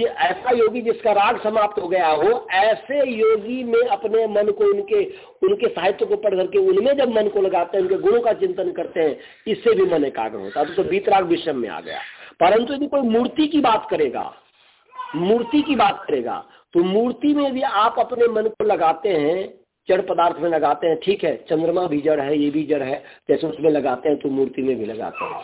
ऐसा योगी जिसका राग समाप्त हो गया हो ऐसे योगी में अपने मन को उनके उनके साहित्य को पढ़ करके उनमें जब मन को लगाते हैं उनके गुणों का चिंतन करते हैं इससे भी मन एकाग्र होता है। तो, बीतराग विषम में आ गया। परंतु यदि कोई मूर्ति की बात करेगा मूर्ति की बात करेगा तो मूर्ति में भी आप अपने मन को लगाते हैं जड़ पदार्थ में लगाते हैं ठीक है चंद्रमा भी जड़ है ये भी जड़ है जैसे उसमें लगाते हैं तो मूर्ति में भी लगाते हैं।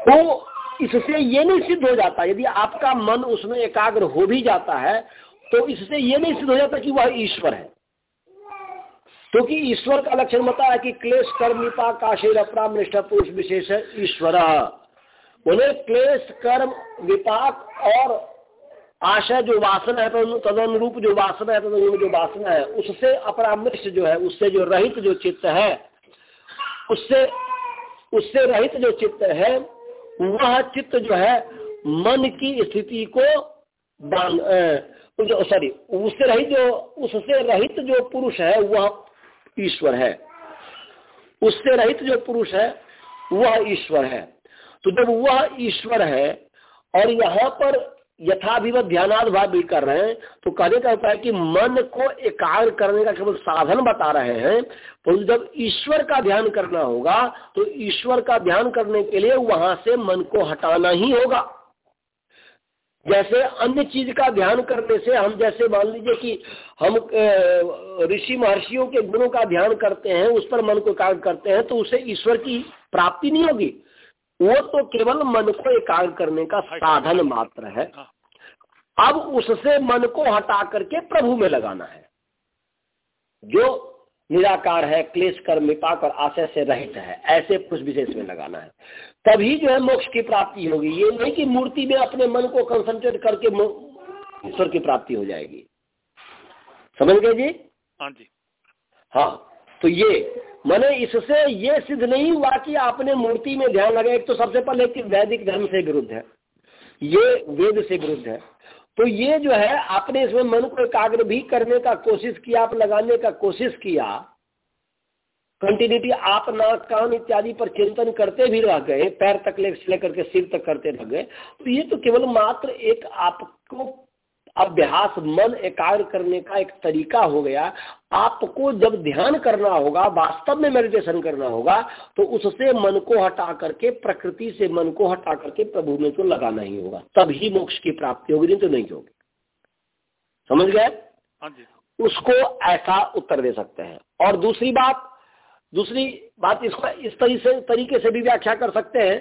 तो इससे ये नहीं सिद्ध हो जाता, यदि आपका मन उसमें एकाग्र हो भी जाता है तो इससे ये नहीं सिद्ध हो जाता कि वह ईश्वर है। क्योंकि तो ईश्वर का लक्षण बताया कि क्लेश, कर्म, निपा काशेर अपराम पुरुष विशेष है ईश्वर। उन्हें क्लेश, कर्म विपाक और आशय जो वासना है, तदनुरूप जो वासना है, तदनुरूप जो वासना है, उससे अपरामृष्ट जो है, उससे जो रहित जो चित्त है, उससे उससे रहित जो चित्त है वह चित्त जो है, मन की स्थिति को सॉरी उससे रहित जो, उससे रहित जो पुरुष है, वह ईश्वर है। उससे रहित जो पुरुष है, वह ईश्वर है। तो जब वह ईश्वर है, और यहाँ पर यथाभिवत ध्यानाद भाव भी कर रहे हैं तो कहने का उपाय कि मन को एकाग्र करने का केवल साधन बता रहे हैं तो जब ईश्वर का ध्यान करना होगा तो ईश्वर का ध्यान करने के लिए वहाँ से मन को हटाना ही होगा। जैसे अन्य चीज़ का ध्यान करने से हम जैसे मान लीजिए कि हम ऋषि महर्षियों के गुणों का ध्यान करते हैं, उस पर मन को एकाग्र करते हैं तो उसे ईश्वर की प्राप्ति नहीं होगी। वो तो केवल मन को एकाग्र करने का साधन मात्र है। हाँ। अब उससे मन को हटा करके प्रभु में लगाना है। जो निराकार है क्लेश कर मिपाक और आशय से रहित है ऐसे पुरुष विशेष में लगाना है। तभी जो है मोक्ष की प्राप्ति होगी। ये नहीं कि मूर्ति में अपने मन को कंसंट्रेट करके ईश्वर की प्राप्ति हो जाएगी। समझ गए जी? हाँ जी। हाँ। तो ये, मैंने इससे ये सिद्ध नहीं हुआ कि आपने मूर्ति में ध्यान लगा एक तो सबसे पहले कि वैदिक धर्म से विरुद्ध है। ये वेद से विरुद्ध है। तो ये जो है, आपने इसमें मन को एकाग्र भी करने का कोशिश किया, आप लगाने का कोशिश किया कंटिन्यूटी आप नाक, कान इत्यादि पर चिंतन करते भी रह गए, पैर तक लेकर सिर तक करते रह गए तो ये तो केवल मात्र एक आपको अभ्यास मन एकाग्र करने का एक तरीका हो गया। आपको जब ध्यान करना होगा वास्तव में मेडिटेशन करना होगा तो उससे मन को हटा करके प्रकृति से मन को हटा करके प्रभु में तो लगाना ही होगा। तभी मोक्ष की प्राप्ति होगी नहीं तो नहीं होगी। समझ गए? हाँ उसको ऐसा उत्तर दे सकते हैं। और दूसरी बात दूसरी बात इसको इस तरीके से तरीके से भी व्याख्या कर सकते हैं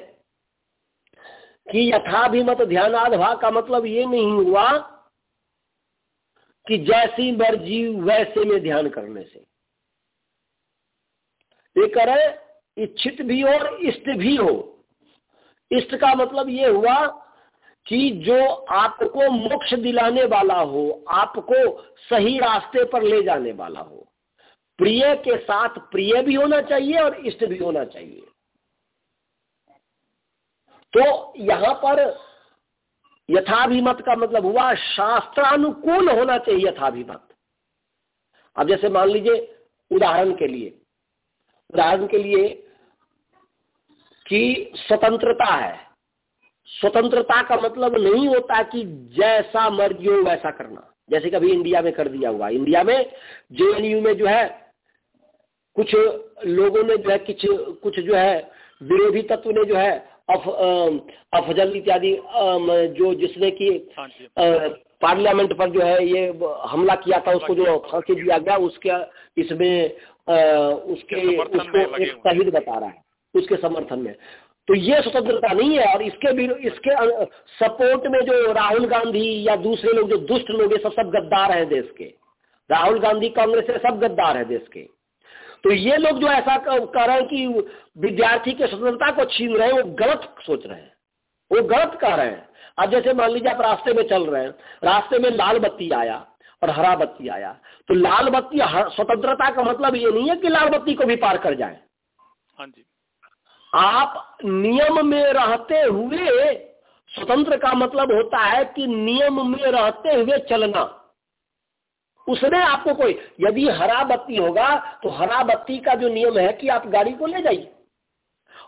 कि यथाभिमत ध्यानाधभा का मतलब ये नहीं हुआ कि जैसी मर्ज़ी वैसे में ध्यान करने से। ये करे, इच्छित भी हो और इष्ट भी हो। इष्ट का मतलब ये हुआ कि जो आपको मोक्ष दिलाने वाला हो, आपको सही रास्ते पर ले जाने वाला हो। प्रिय के साथ प्रिय भी होना चाहिए और इष्ट भी होना चाहिए। तो यहाँ पर यथाभिमत का मतलब हुआ, शास्त्रानुकूल होना चाहिए यथाभिमत। अब जैसे मान लीजिए, उदाहरण के लिए, उदाहरण के लिए कि स्वतंत्रता है। स्वतंत्रता का मतलब नहीं होता कि जैसा मर्ज़ी हो वैसा करना। जैसे कभी इंडिया में कर दिया हुआ। इंडिया में जेएनयू में जो है, कुछ लोगों ने जो है, कुछ कुछ जो है, विरोधी तत्व ने जो है अफ, अफजल इत्यादि जो जिसने की हाँ पार्लियामेंट पर जो है ये हमला किया था उसको जो फांसी दिया गया उसके इसमें उसके उसको एक शहीद बता रहा है उसके समर्थन में। तो ये स्वतंत्रता नहीं है और इसके भी इसके सपोर्ट में जो राहुल गांधी या दूसरे लोग जो दुष्ट लोग सब सब गद्दार हैं देश के। राहुल गांधी कांग्रेस से सब गद्दार है देश के। तो ये लोग जो ऐसा कर रहे हैं कि विद्यार्थी के स्वतंत्रता को छीन रहे हैं वो गलत सोच रहे हैं। वो गलत कह रहे हैं। अब जैसे मान लीजिए आप रास्ते में चल रहे हैं रास्ते में लाल बत्ती आया और हरा बत्ती आया तो लाल बत्ती स्वतंत्रता का मतलब ये नहीं है कि लाल बत्ती को भी पार कर जाए। हाँ जी। आप नियम में रहते हुए स्वतंत्र का मतलब होता है कि नियम में रहते हुए चलना। उसमें आपको कोई, यदि हरा बत्ती होगा तो हरा बत्ती का जो नियम है कि आप गाड़ी को ले जाइए।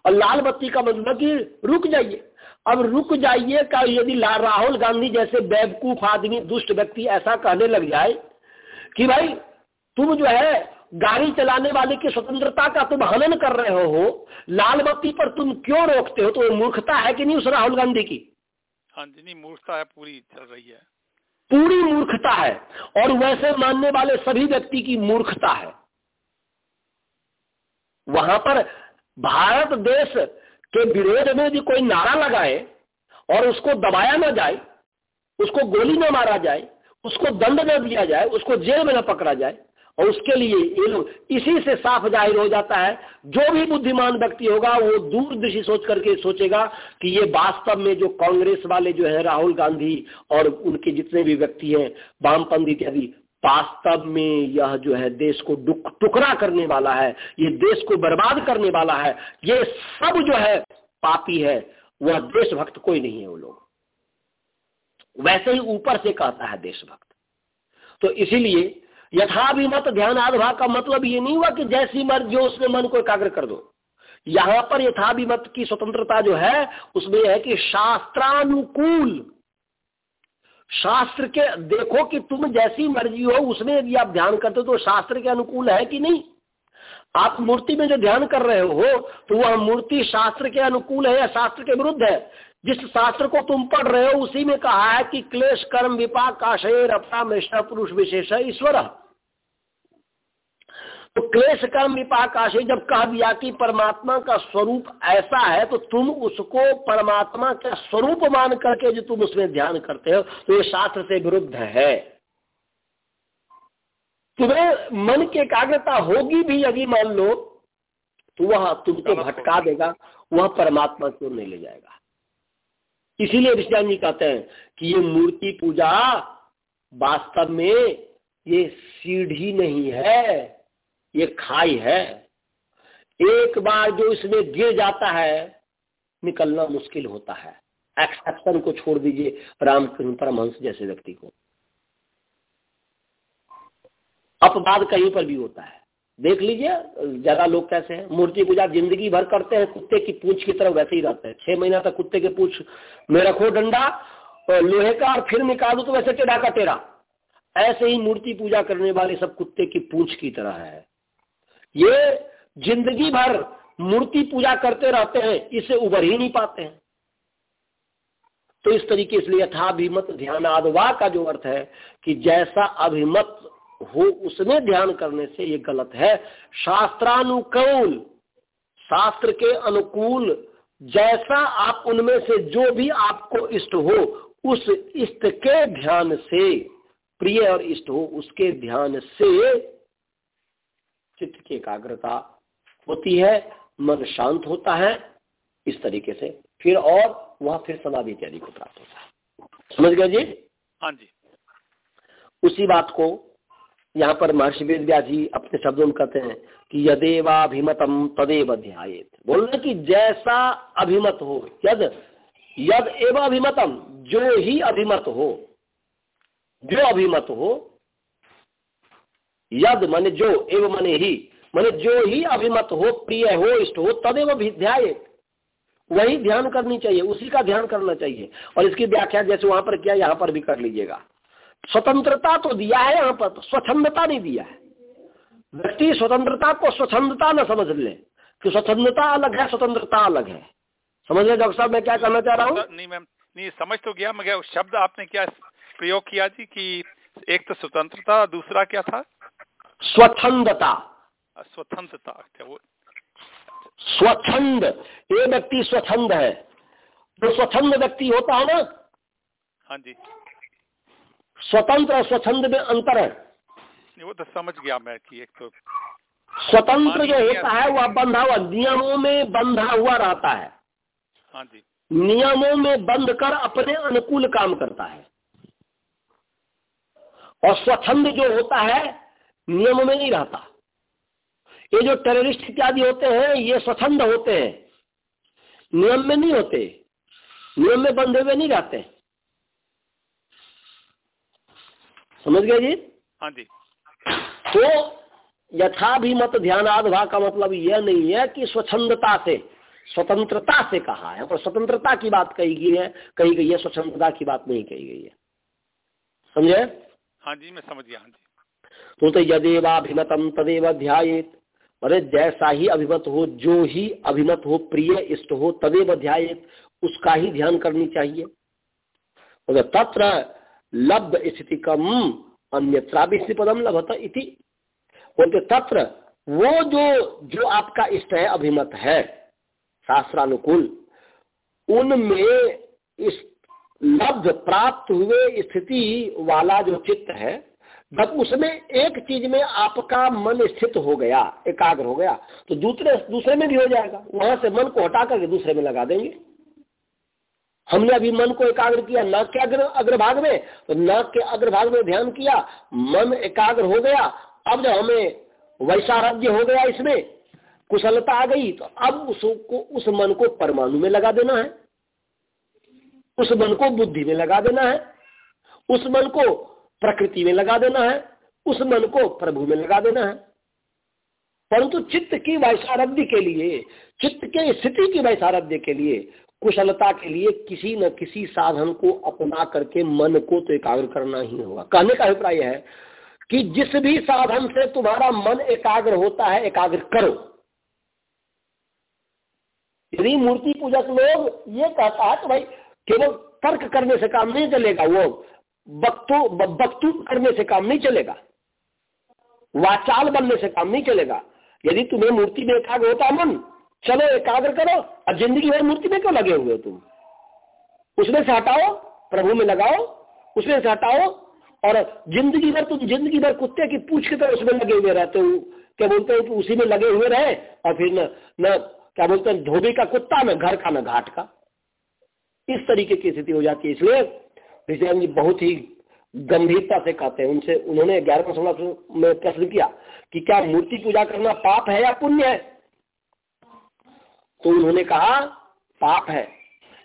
और लाल बत्ती का मतलब कि रुक जाइए। अब रुक जाइए का यदि राहुल गांधी जैसे बेवकूफ़ आदमी, दुष्ट व्यक्ति ऐसा कहने लग जाए कि भाई, तुम जो है, गाड़ी चलाने वाले की स्वतंत्रता का तुम हनन कर रहे हो, लाल बत्ती पर तुम क्यों रोकते हो? तो मूर्खता है कि नहीं उस राहुल गांधी की? हाँ जी, नहीं, मूर्खता है, पूरी चल रही है। पूरी मूर्खता है और वैसे मानने वाले सभी व्यक्ति की मूर्खता है। वहाँ पर भारत देश के विरोध में भी कोई नारा लगाए और उसको दबाया ना जाए, उसको गोली न मारा जाए, उसको दंड न दिया जाए, उसको जेल में न पकड़ा जाए और उसके लिए ये लोग इसी से साफ़ ज़ाहिर हो जाता है। जो भी बुद्धिमान व्यक्ति होगा, वो दूरदृष्टि सोच करके सोचेगा कि ये वास्तव में जो कांग्रेस वाले जो है, राहुल गांधी और उनके जितने भी व्यक्ति हैं, वामपंथी इत्यादि, वास्तव में यह जो है देश को टुकड़ा करने वाला है। ये देश को बर्बाद करने वाला है। ये सब जो है पापी है, वह देशभक्त कोई नहीं है वो लोग। वैसे ही ऊपर से कहता है देशभक्त। तो इसीलिए यथाभिमत ध्यान आधभाग का मतलब ये नहीं हुआ कि जैसी मर्ज़ी हो, उसमें मन को एकाग्र कर दो। यहाँ पर यथाभिमत की स्वतंत्रता जो है, उसमें है कि शास्त्रानुकूल, शास्त्र के, देखो कि तुम जैसी मर्ज़ी हो, उसमें यदि आप ध्यान करते हो तो शास्त्र के अनुकूल है कि नहीं? आप मूर्ति में जो ध्यान कर रहे हो तो वह मूर्ति शास्त्र के अनुकूल है या शास्त्र के विरुद्ध है? जिस शास्त्र को तुम पढ़ रहे हो उसी में कहा है कि क्लेश कर्म विपाक आशय रपा मिश्र पुरुष विशेष ईश्वर तो क्लेश कर्म विपाक आशय जब कह दिया कि परमात्मा का स्वरूप ऐसा है तो तुम उसको परमात्मा का स्वरूप मान करके जो तुम उसमें ध्यान करते हो तो ये शास्त्र से विरुद्ध है। तुम्हें मन की एकाग्रता होगी भी यदि मान लो तो वह तुमको भटका देगा वह परमात्मा की ओर नहीं ले जाएगा। इसीलिए ऋषियान जी कहते हैं कि ये मूर्ति पूजा वास्तव में ये सीढ़ी नहीं है, ये खाई है। एक बार जो इसमें गिर जाता है, निकलना मुश्किल होता है। एक्सेप्शन को छोड़ दीजिए रामकृष्ण परमहंस जैसे व्यक्ति को। अपवाद कहीं पर भी होता है। देख लीजिए, ज़्यादा लोग कैसे हैं? मूर्ति पूजा ज़िंदगी भर करते हैं, कुत्ते की पूछ की तरफ़ वैसे ही रहते हैं। छह महीना तक कुत्ते के पूछ में रखो डंडा और लोहे का और फिर निकालो तो वैसे टेढ़ा का टेढ़ा। ऐसे ही मूर्ति पूजा करने वाले सब कुत्ते की पूछ की तरह है। ये ज़िंदगी भर मूर्ति पूजा करते रहते हैं, इसे उबर ही नहीं पाते हैं। तो इस तरीके से यथाभिमत ध्यान आदवा का जो अर्थ है कि जैसा अभिमत हो उसमें ध्यान करने से ये गलत है। शास्त्रानुकूल शास्त्र के अनुकूल जैसा आप उनमें से जो भी आपको इष्ट हो उस इष्ट के ध्यान से प्रिय और इष्ट हो उसके ध्यान से चित्त की एकाग्रता होती है मन शांत होता है इस तरीके से। फिर और वह फिर समाधि इत्यादि को प्राप्त होता है। समझ गए जी? हाँ जी। उसी बात को यहाँ पर महर्षि वेद जी अपने शब्दों में कहते हैं कि यदेवाभिमतम तदेव ध्यात बोल रहे कि जैसा अभिमत हो, यद यद एवं अभिमतम, जो ही अभिमत हो, जो अभिमत हो, यद माने जो, एवं मने ही, माने जो ही अभिमत हो, प्रिय हो, इष्ट हो, तदेव ध्यात वही ध्यान करनी चाहिए, उसी का ध्यान करना चाहिए। और इसकी व्याख्या जैसे वहाँ पर किया, यहाँ पर भी कर लीजिएगा। स्वतंत्रता तो दिया है यहाँ पर तो स्वच्छंदता नहीं दिया है। व्यक्ति स्वतंत्रता को स्वच्छंदता न समझ ले कि स्वतंत्रता अलग है स्वतंत्रता अलग है। समझ रहे डॉक्टर साहब मैं क्या कहना चाह रहा हूँ? नहीं मैम नहीं समझ तो गया मगर शब्द आपने क्या प्रयोग किया जी कि एक तो स्वतंत्रता दूसरा क्या था? स्वच्छंदता। स्वतंत्रता अच्छा वो स्वच्छंद ये व्यक्ति स्वच्छंद है। जो स्वच्छंद व्यक्ति होता है ना हाँ जी। स्वतंत्र और स्वच्छंद में अंतर है। वो तो समझ गया मैं कि एक तो स्वतंत्र जो होता है वह बंधा हुआ नियमों में बंधा हुआ रहता है। हाँ जी। नियमों में बंध कर अपने अनुकूल काम करता है। और स्वच्छंद जो होता है नियमों में नहीं रहता। ये जो टेररिस्ट इत्यादि होते हैं ये स्वच्छंद होते हैं। नियम में नहीं होते। नियम में बंधे हुए नहीं रहते। समझ गए जी? हाँ जी। तो यथाभिमत ध्यानाधभा का मतलब यह नहीं है कि स्वच्छंदता से स्वतंत्रता से कहा है। और स्वतंत्रता की बात कही गई है कही गई है स्वतंत्रता की बात नहीं कही गई है। समझे? हाँ जी मैं समझ गया हाँ जी। तो, तो यदेवाभिमतम तदेव ध्यात अरे जैसा ही अभिमत हो जो ही अभिमत हो प्रिय इष्ट हो तदेव ध्यात उसका ही ध्यान करनी चाहिए। तत्र लब्ध स्थिति कम अन्यत्रा भी पदम लभत इति। बोलते तत्र वो जो जो आपका इष्ट है अभिमत है, शास्त्रानुकूल, उनमें इस लब्ध प्राप्त हुए स्थिति वाला जो चित्त है, जब उसमें एक चीज़ में आपका मन स्थित हो गया, एकाग्र हो गया तो दूसरे दूसरे में भी हो जाएगा। वहाँ से मन को हटा करके दूसरे में लगा देंगे। हमने अभी मन को एकाग्र किया नाक के अग्र, अग्रभाग में तो नाक के अग्रभाग में ध्यान किया, मन एकाग्र हो गया, अब जब हमें वैसाराध्य हो गया इसमें, कुशलता आ गई तो अब उसको उस मन को परमाणु में लगा देना है, उस मन को बुद्धि में लगा देना है, उस मन को प्रकृति में लगा देना है, उस मन को प्रभु में लगा देना है। परंतु चित्त की वैसारध्य के लिए, चित्त के स्थिति की वैसारध्य के लिए कुशलता के लिए किसी न किसी साधन को अपना करके मन को तो एकाग्र करना ही होगा। कहने का अभिप्राय है कि जिस भी साधन से तुम्हारा मन एकाग्र होता है, एकाग्र करो। यदि मूर्ति पूजक लोग ये कहता है तो भाई, केवल तर्क करने से काम नहीं चलेगा, वो वक्तु वक्तु करने से काम नहीं चलेगा। वाचाल बनने से काम नहीं चलेगा। यदि तुम्हें मूर्ति में एकाग्र होता मन चलो एकाग्र करो और ज़िंदगी भर मूर्ति में क्यों लगे हुए तुम? उसमें से हटाओ, प्रभु में लगाओ, उसमें से हटाओ, और ज़िंदगी भर तुम ज़िंदगी भर कुत्ते की पूछ के तरह उसमें लगे हुए रहते हो। क्या बोलते हैं उसी में लगे हुए रहे, और फिर न न, क्या बोलते हैं, धोबी का कुत्ता न, घर का न, घाट का। इस तरीके की स्थिति हो जाती है। इसलिए विजयन जी बहुत ही गंभीरता से कहते हैं। उनसे, उन्होंने ग्यारहवें सोलह में प्रश्न किया कि क्या मूर्ति पूजा करना पाप है या पुण्य है? तो उन्होंने कहा पाप है।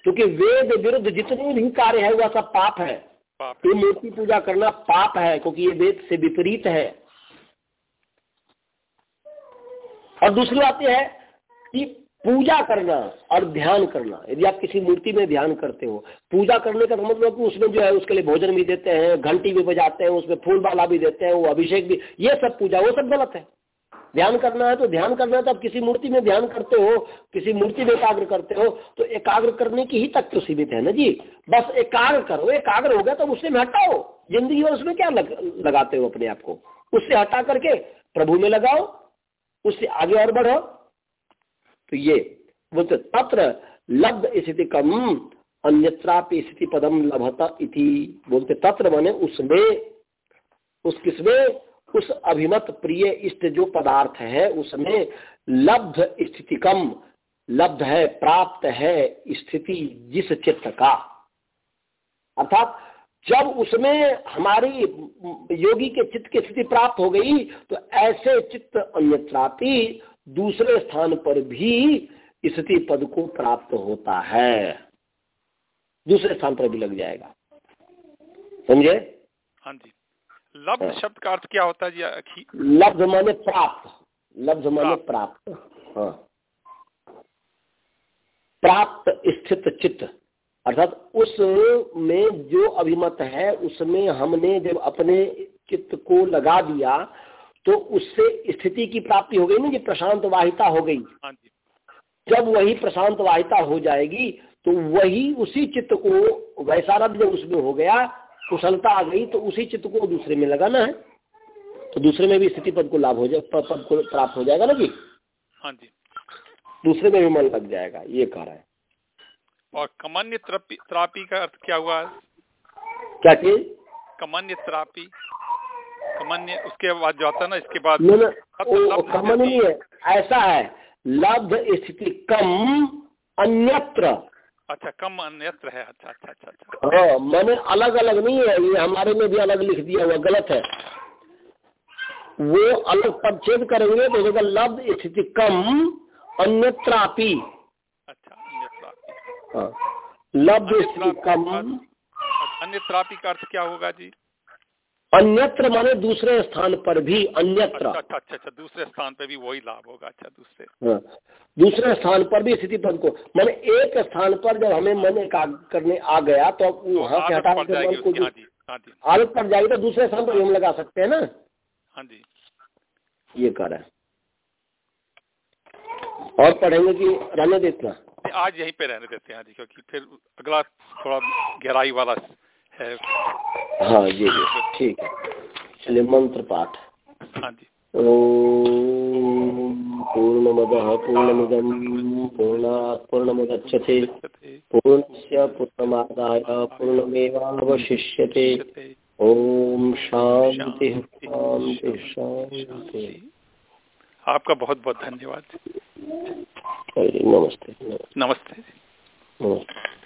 क्योंकि वेद विरुद्ध जितने भी कार्य है वह सब पाप है। ये मूर्ति पूजा करना पाप है क्योंकि ये वेद से विपरीत है। और दूसरी बात यह है कि पूजा करना और ध्यान करना यदि आप किसी मूर्ति में ध्यान करते हो पूजा करने का मतलब कि उसमें जो है उसके लिए भोजन भी देते हैं घंटी भी बजाते हैं उसमें फूल माला भी देते हैं वो अभिषेक भी ये सब पूजा वो सब गलत है। ध्यान करना है तो ध्यान करना है तो आप किसी मूर्ति में ध्यान करते हो किसी मूर्ति में एकाग्र करते हो तो एकाग्र करने की ही तक तो सीमित है ना जी? बस एकाग्र करो एकाग्र हो गया तो उससे हटाओ। ज़िंदगी में उसमें क्या लग, लगाते हो अपने आप को? उससे हटा करके प्रभु में लगाओ उससे आगे और बढ़ो। तो ये बोलते तत्र लब्ध स्थिति कम अन्यत्रापि स्थिति पदम लभता इति। बोलते तत्र बने उसमें उस किसमें? उस अभिमत प्रिय इष्ट जो पदार्थ है, उसमें लब्ध स्थिति कम लब्ध है, प्राप्त है स्थिति जिस चित्त का। अर्थात जब उसमें हमारी योगी के चित्त की स्थिति प्राप्त हो गई तो ऐसे चित्त अन्यत्रापि दूसरे स्थान पर भी स्थिति पद को प्राप्त होता है। दूसरे स्थान पर भी लग जाएगा। समझे? हाँ जी। लब्ध हाँ। शब्द का अर्थ क्या होता है जी लब्ध माने प्राप्त। लब्ध माने प्राप्त। हाँ। प्राप्त स्थित चित्त। अर्थात उस में जो अभिमत है उसमें हमने जब अपने चित्त को लगा दिया तो उससे स्थिति की प्राप्ति हो गई ना जी प्रशांत वाहिता हो गई। हाँ जब वही प्रशांत वाहिता हो जाएगी तो वही उसी चित्त को वैसा जब उसमें हो गया कुशलता आ गई तो उसी चित्त को दूसरे में लगाना है। तो दूसरे में भी स्थिति पद को लाभ हो जाए पद को प्राप्त हो जाएगा ना जी? हाँ जी। दूसरे में भी मन लग जाएगा ये कह रहा है। और कमन्य त्रापी का अर्थ क्या हुआ? क्या चीज़? कमन्य त्रापी। कमन्य उसके बाद जो आता है ना इसके बाद कमन्य है ऐसा है। लब्ध स्थिति कम अन्यत्र। अच्छा कम अन्यत्र है। अच्छा अच्छा अच्छा अच्छा। हाँ मैंने अलग अलग नहीं है ये हमारे में भी अलग लिख दिया हुआ गलत है। वो अलग परिच्छेद करेंगे तो देखा लब्ध स्थिति कम अन्यत्रापि। अच्छा अन्यत्रापी। हाँ लब्ध स्थिति कम। अन्यत्रापि का अर्थ क्या होगा जी? अन्यत्र माने दूसरे स्थान पर भी अन्यत्र। अच्छा अच्छा अच्छा, अच्छा दूसरे स्थान पर भी वही लाभ होगा। अच्छा दूसरे। हाँ दूसरे स्थान पर भी स्थिति पद को। मैंने एक स्थान पर जब हमें मन एकाग्र करने आ गया तो अब वहाँ से हटा मन को हाँ हाँ आदत पड़ जाएगी तो दूसरे स्थान पर हम लगा सकते हैं ना? हाँ जी। ये कर है। और पढ़ेंगे कि रहने देते आज यहीं पे रहने देते हैं जी क्योंकि फिर अगला थोड़ा गहराई वाला है। हाँ जी जी ठीक है। चलिए मंत्र पाठ। हाँ जी। पूर्णमदः पूर्णमिदं पूर्णात् पूर्णमुदच्छते। पूर्णस्य पूर्णमादाय पूर्णमेवावशिष्यते। ओम शांति शांति शांति आपका बहुत बहुत धन्यवाद नमस्ते। नमस्ते। नमस्ते।